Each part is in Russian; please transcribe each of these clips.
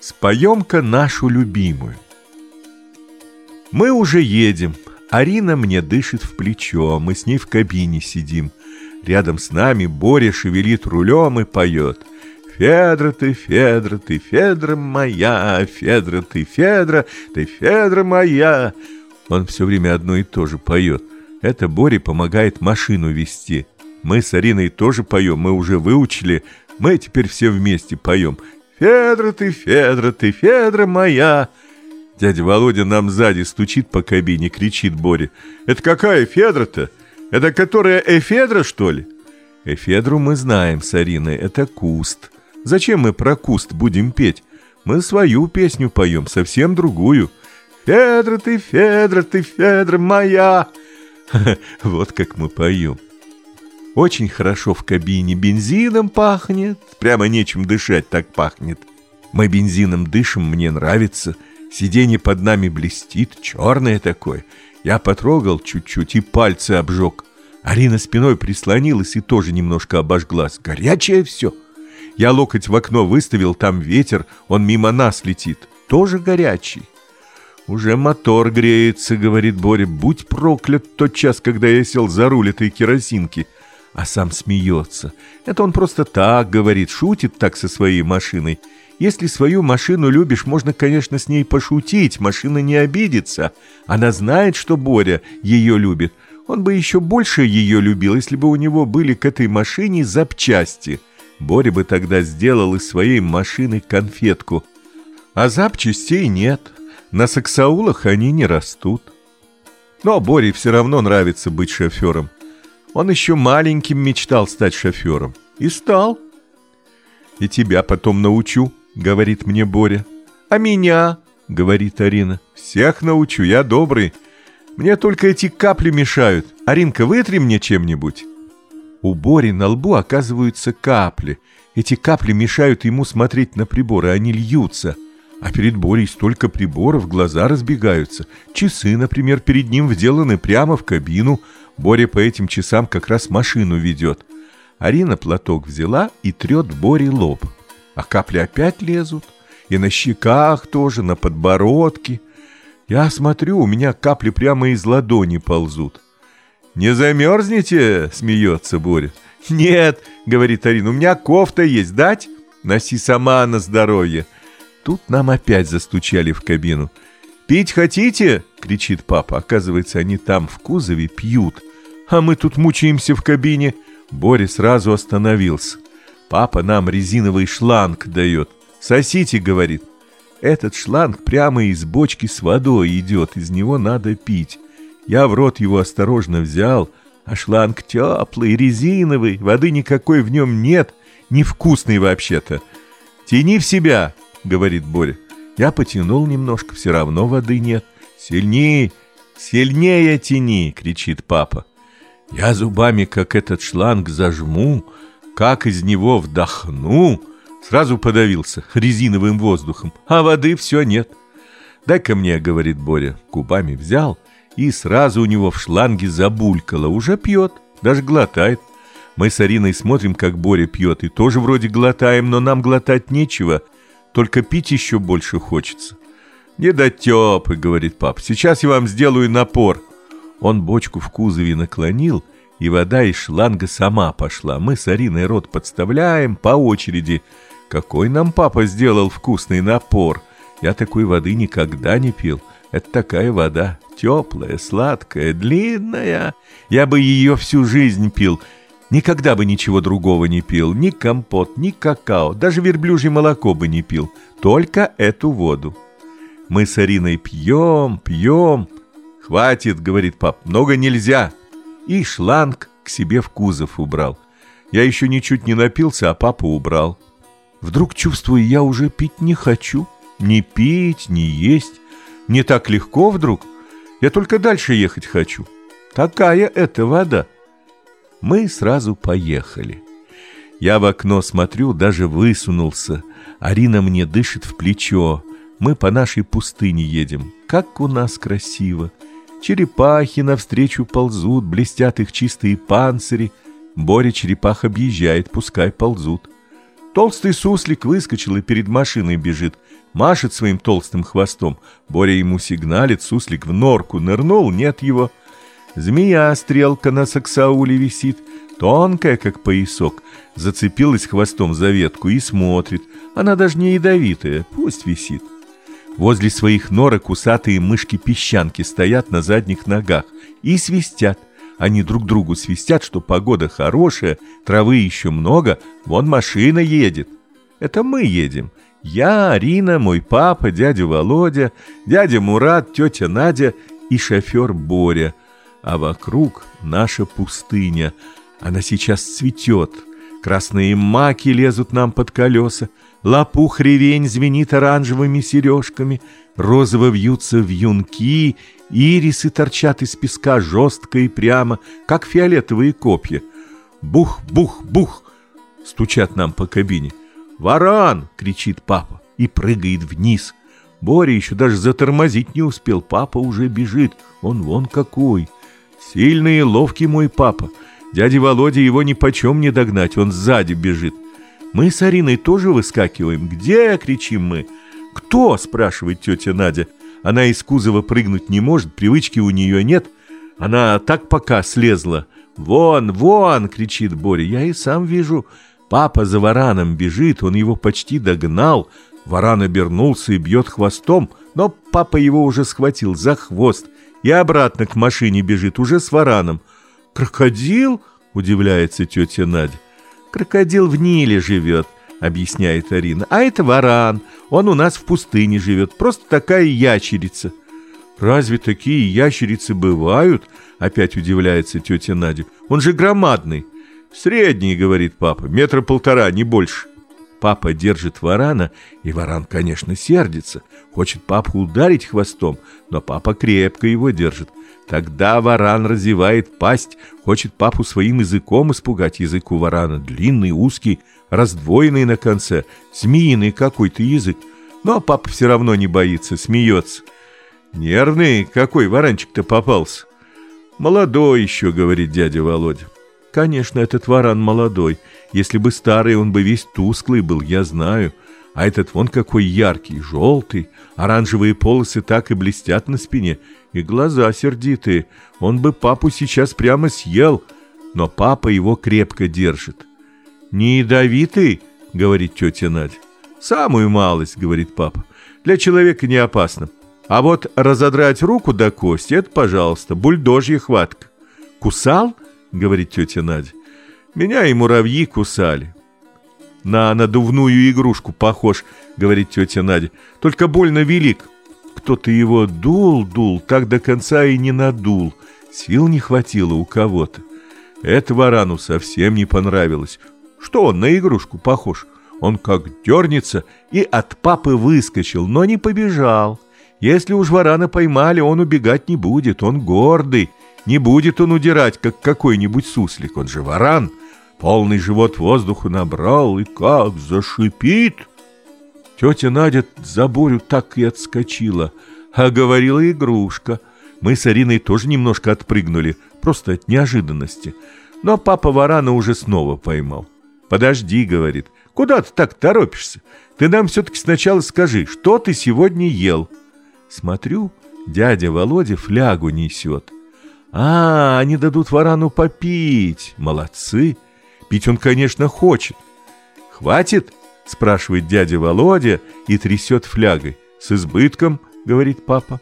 Споем-ка нашу любимую. Мы уже едем. Арина мне дышит в плечо, мы с ней в кабине сидим. Рядом с нами Боря шевелит рулем и поет. Федра ты, Федра, ты, Федра моя, Федра ты, Федра, ты, Федра моя. Он все время одно и то же поет. Это Боре помогает машину вести. Мы с Ариной тоже поем, мы уже выучили. Мы теперь все вместе поем. Федра ты, Федра ты, Федра моя. Дядя Володя нам сзади стучит по кабине, кричит Боре. Это какая Федра-то? Это которая Эфедра, что ли? Эфедру мы знаем с Ариной, это куст. Зачем мы про куст будем петь? Мы свою песню поем, совсем другую. Федра ты, Федра ты, Федра моя. Вот как мы поем. Очень хорошо в кабине бензином пахнет. Прямо нечем дышать, так пахнет. Мы бензином дышим, мне нравится. Сиденье под нами блестит, черное такое. Я потрогал чуть-чуть и пальцы обжег. Арина спиной прислонилась и тоже немножко обожглась. Горячее все. Я локоть в окно выставил, там ветер, он мимо нас летит. Тоже горячий. «Уже мотор греется», — говорит Боря. «Будь проклят тот час, когда я сел за руль этой керосинки». А сам смеется. Это он просто так говорит, шутит так со своей машиной. Если свою машину любишь, можно, конечно, с ней пошутить, машина не обидится. Она знает, что Боря ее любит. Он бы еще больше ее любил, если бы у него были к этой машине запчасти. Боря бы тогда сделал из своей машины конфетку. А запчастей нет. На саксаулах они не растут. Но Боре все равно нравится быть шофером. Он еще маленьким мечтал стать шофером. И стал. «И тебя потом научу», — говорит мне Боря. «А меня?» — говорит Арина. «Всех научу, я добрый. Мне только эти капли мешают. Аринка, вытри мне чем-нибудь». У Бори на лбу оказываются капли. Эти капли мешают ему смотреть на приборы, они льются. А перед Борей столько приборов, глаза разбегаются. Часы, например, перед ним вделаны прямо в кабину. Боря по этим часам как раз машину ведет. Арина платок взяла и трет Боре лоб. А капли опять лезут. И на щеках тоже, на подбородке. Я смотрю, у меня капли прямо из ладони ползут. «Не замерзнете?» — смеется Боря. «Нет», — говорит Арина, — «у меня кофта есть, дать?» «Носи сама на здоровье». Тут нам опять застучали в кабину. «Пить хотите?» — кричит папа. Оказывается, они там в кузове пьют. А мы тут мучаемся в кабине. Боря сразу остановился. Папа нам резиновый шланг дает. «Сосите», — говорит. Этот шланг прямо из бочки с водой идет, из него надо пить. Я в рот его осторожно взял, а шланг теплый, резиновый, воды никакой в нем нет, невкусный вообще-то. «Тяни в себя», — говорит Боря. Я потянул немножко, все равно воды нет. «Сильнее, сильнее тяни!» — кричит папа. Я зубами, как этот шланг, зажму, как из него вдохну. Сразу подавился резиновым воздухом, а воды все нет. «Дай-ка мне», — говорит Боря, губами взял — и сразу у него в шланге забулькало. Уже пьет, даже глотает. Мы с Ариной смотрим, как Боря пьет, и тоже вроде глотаем, но нам глотать нечего, только пить еще больше хочется. «Не дотепы», — говорит пап, — «сейчас я вам сделаю напор». Он бочку в кузове наклонил, и вода из шланга сама пошла. Мы с Ариной рот подставляем по очереди. Какой нам папа сделал вкусный напор! Я такой воды никогда не пил. Это такая вода, теплая, сладкая, длинная. Я бы ее всю жизнь пил. Никогда бы ничего другого не пил. Ни компот, ни какао, даже верблюжье молоко бы не пил. Только эту воду. Мы с Ариной пьем, пьем. «Хватит», — говорит пап, — «много нельзя». И шланг к себе в кузов убрал. Я еще ничуть не напился, а папа убрал. Вдруг чувствую, я уже пить не хочу. Ни пить, ни есть. Не так легко вдруг? Я только дальше ехать хочу. Такая это вода. Мы сразу поехали. Я в окно смотрю, даже высунулся. Арина мне дышит в плечо. Мы по нашей пустыне едем. Как у нас красиво. Черепахи навстречу ползут, блестят их чистые панцири. Боря черепах объезжает, пускай ползут. Толстый суслик выскочил и перед машиной бежит. машет своим толстым хвостом. Боря ему сигналит, суслик в норку нырнул, нет его. Змея-стрелка на саксауле висит, тонкая, как поясок, зацепилась хвостом за ветку и смотрит. Она даже не ядовитая, пусть висит. Возле своих норок усатые мышки-песчанки стоят на задних ногах и свистят. Они друг другу свистят, что погода хорошая, травы еще много, вон машина едет. Это мы едем. Я, Арина, мой папа, дядя Володя, дядя Мурат, тетя Надя и шофер Боря. А вокруг наша пустыня. Она сейчас цветет. Красные маки лезут нам под колеса. Лопух ревень звенит оранжевыми сережками, розово вьются вьюнки, ирисы торчат из песка жестко и прямо, как фиолетовые копья. Бух-бух-бух! Стучат нам по кабине. «Варан!» — кричит папа и прыгает вниз. Боря еще даже затормозить не успел. Папа уже бежит. Он вон какой. Сильный и ловкий мой папа. Дяде Володе его ни почем не догнать. Он сзади бежит. Мы с Ариной тоже выскакиваем. «Где?» — кричим мы. «Кто?» — спрашивает тетя Надя. Она из кузова прыгнуть не может, привычки у нее нет. Она так пока слезла. «Вон, вон!» — кричит Боря. «Я и сам вижу». Папа за вараном бежит, он его почти догнал. Варан обернулся и бьет хвостом, но папа его уже схватил за хвост и обратно к машине бежит, уже с вараном. «Крокодил?» — удивляется тетя Надя. Крокодил в Ниле живет, объясняет Арина. А это варан. Он у нас в пустыне живет. Просто такая ящерица. Разве такие ящерицы бывают? Опять удивляется тетя Надя. Он же громадный. Средний, говорит папа, метра полтора, не больше. Папа держит варана, и варан, конечно, сердится. Хочет папу ударить хвостом, но папа крепко его держит. Тогда варан разевает пасть, хочет папу своим языком испугать. Язык у варана длинный, узкий, раздвоенный на конце, змеиный какой-то язык. Но папа все равно не боится, смеется. Нервный какой варанчик-то попался. Молодой еще, говорит дядя Володя. Конечно, этот варан молодой. Если бы старый, он бы весь тусклый был, я знаю. А этот вон какой яркий, желтый. Оранжевые полосы так и блестят на спине. И глаза сердитые. Он бы папу сейчас прямо съел. Но папа его крепко держит. «Не ядовитый?» — говорит тетя Надя. «Самую малость», — говорит папа. «Для человека не опасно. А вот разодрать руку до кости — это, пожалуйста, бульдожья хватка». «Кусал?» — говорит тетя Надя. «Меня и муравьи кусали». «На надувную игрушку похож», — говорит тетя Надя. «Только больно велик». Кто-то его дул-дул, так до конца и не надул. Сил не хватило у кого-то. Это варану совсем не понравилось. Что он на игрушку похож? Он как дернется и от папы выскочил, но не побежал. Если уж варана поймали, он убегать не будет, он гордый. Не будет он удирать, как какой-нибудь суслик, он же варан. Полный живот воздуху набрал и как зашипит. Тетя Надя за Борю так и отскочила, а говорила игрушка. Мы с Ариной тоже немножко отпрыгнули, просто от неожиданности. Но папа варана уже снова поймал. «Подожди», — говорит, — «куда ты так торопишься? Ты нам все-таки сначала скажи, что ты сегодня ел?» Смотрю, дядя Володя флягу несет. «А, они дадут варану попить! Молодцы! Пить он, конечно, хочет!» «Хватит?» — спрашивает дядя Володя и трясет флягой. «С избытком», — говорит папа.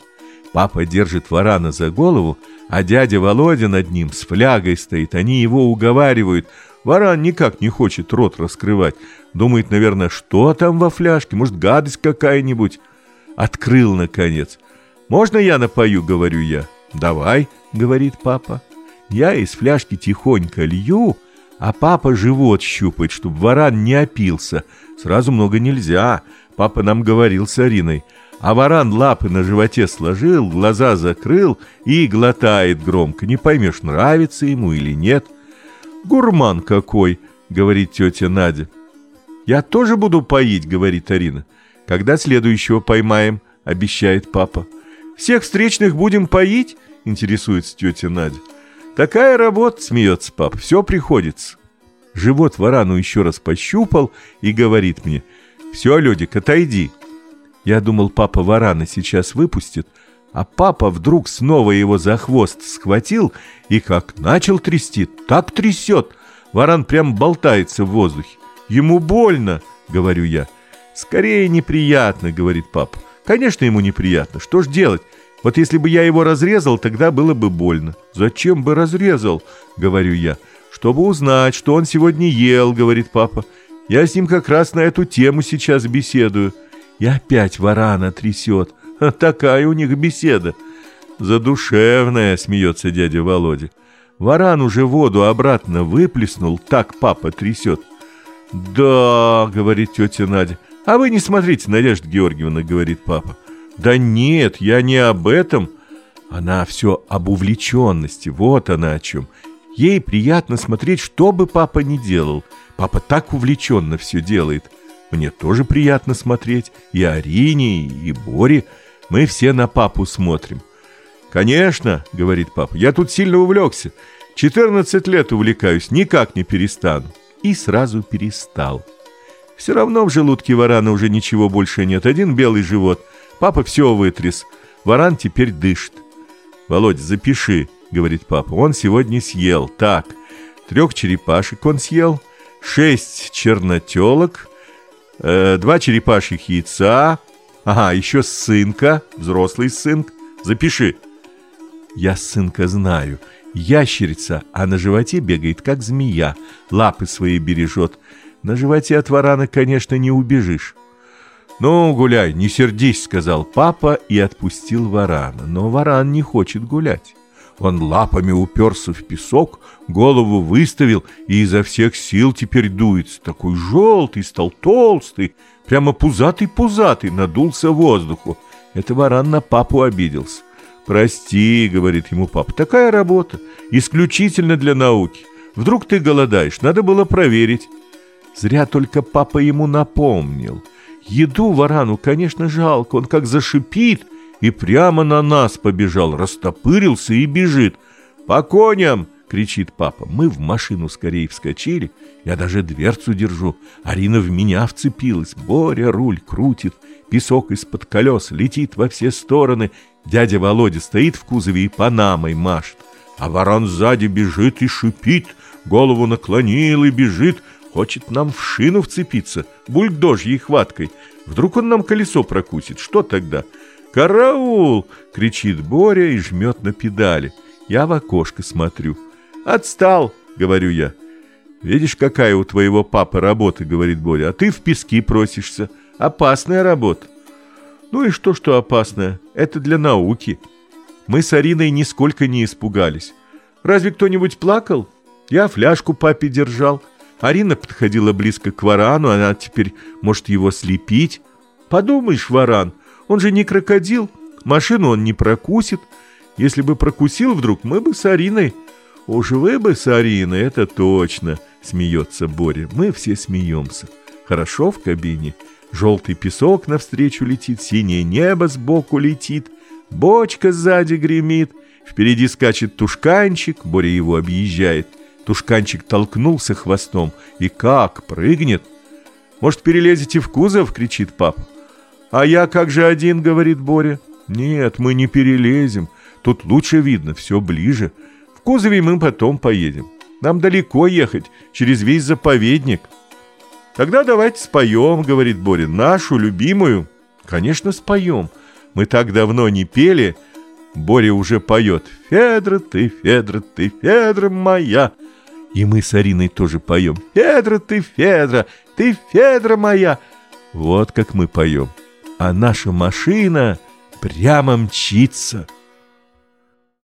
Папа держит варана за голову, а дядя Володя над ним с флягой стоит. Они его уговаривают — Варан никак не хочет рот раскрывать. Думает, наверное, что там во фляжке, может, гадость какая-нибудь. Открыл, наконец. «Можно я напою?» — говорю я. «Давай», — говорит папа. Я из фляжки тихонько лью, а папа живот щупает, чтобы варан не опился. Сразу много нельзя. Папа нам говорил с Ариной. А варан лапы на животе сложил, глаза закрыл и глотает громко. Не поймешь, нравится ему или нет. «Гурман какой!» — говорит тетя Надя. «Я тоже буду поить», — говорит Арина. «Когда следующего поймаем?» — обещает папа. «Всех встречных будем поить?» — интересуется тетя Надя. «Такая работа!» — смеется папа. «Все приходится». Живот варану еще раз пощупал и говорит мне. «Все, Ледик, отойди». Я думал, папа варана сейчас выпустит, а папа вдруг снова его за хвост схватил и как начал трясти, так трясет. Варан прям болтается в воздухе. Ему больно, говорю я. Скорее неприятно, говорит папа. Конечно, ему неприятно. Что ж делать? Вот если бы я его разрезал, тогда было бы больно. Зачем бы разрезал, говорю я. Чтобы узнать, что он сегодня ел, говорит папа. Я с ним как раз на эту тему сейчас беседую. И опять варана трясет. Такая у них беседа. Задушевная, смеется дядя Володя. Варан уже воду обратно выплеснул, так папа трясет. «Да», — говорит тетя Надя. «А вы не смотрите, Надежда Георгиевна», — говорит папа. «Да нет, я не об этом». Она все об увлеченности, вот она о чем. Ей приятно смотреть, что бы папа ни делал. Папа так увлеченно все делает. Мне тоже приятно смотреть. И Арине, и Боре. Мы все на папу смотрим. «Конечно», — говорит папа, — «я тут сильно увлекся. 14 лет увлекаюсь, никак не перестану». И сразу перестал. Все равно в желудке варана уже ничего больше нет. Один белый живот. Папа все вытряс. Варан теперь дышит. «Володь, запиши», — говорит папа. «Он сегодня съел. Так, трех черепашек он съел, шесть чернотелок, э, два черепашьих яйца, ага, еще сынка, взрослый сынк. Запиши». Я сынка знаю. Ящерица, а на животе бегает, как змея. Лапы свои бережет. На животе от варана, конечно, не убежишь. «Ну, гуляй, не сердись», — сказал папа и отпустил варана. Но варан не хочет гулять. Он лапами уперся в песок, голову выставил и изо всех сил теперь дуется. Такой желтый, стал толстый, прямо пузатый-пузатый, надулся воздуху. Это варан на папу обиделся. «Прости», — говорит ему папа, — «такая работа, исключительно для науки. Вдруг ты голодаешь, надо было проверить». Зря только папа ему напомнил — Еду варану, конечно, жалко, он как зашипит и прямо на нас побежал, растопырился и бежит. «По коням!» — кричит папа. Мы в машину скорее вскочили, я даже дверцу держу. Арина в меня вцепилась, Боря руль крутит, песок из-под колес летит во все стороны. Дядя Володя стоит в кузове и панамой машет. А варан сзади бежит и шипит, голову наклонил и бежит — Хочет нам в шину вцепиться, бульдожьей хваткой. Вдруг он нам колесо прокусит, что тогда? «Караул!» — кричит Боря и жмет на педали. Я в окошко смотрю. «Отстал!» — говорю я. «Видишь, какая у твоего папы работа», — говорит Боря, — «а ты в пески просишься. Опасная работа». «Ну и что, что опасная? Это для науки». Мы с Ариной нисколько не испугались. «Разве кто-нибудь плакал?» Я фляжку папе держал. Арина подходила близко к варану, она теперь может его слепить. Подумаешь, варан, он же не крокодил, машину он не прокусит. Если бы прокусил вдруг, мы бы с Ариной... Уж вы бы с Ариной, это точно, смеется Боря. Мы все смеемся. Хорошо в кабине. Желтый песок навстречу летит, синее небо сбоку летит, бочка сзади гремит, впереди скачет тушканчик, Боря его объезжает — Тушканчик толкнулся хвостом и как прыгнет. «Может, перелезете в кузов?» — кричит папа. «А я как же один?» — говорит Боря. «Нет, мы не перелезем. Тут лучше видно, все ближе. В кузове мы потом поедем. Нам далеко ехать, через весь заповедник». «Тогда давайте споем», — говорит Боря, — «нашу любимую». «Конечно, споем. Мы так давно не пели». Боря уже поет «Федра ты, Федра ты, Федра моя». И мы с Ариной тоже поем. «Федра ты, Федра, ты Федра моя!» Вот как мы поем. А наша машина прямо мчится.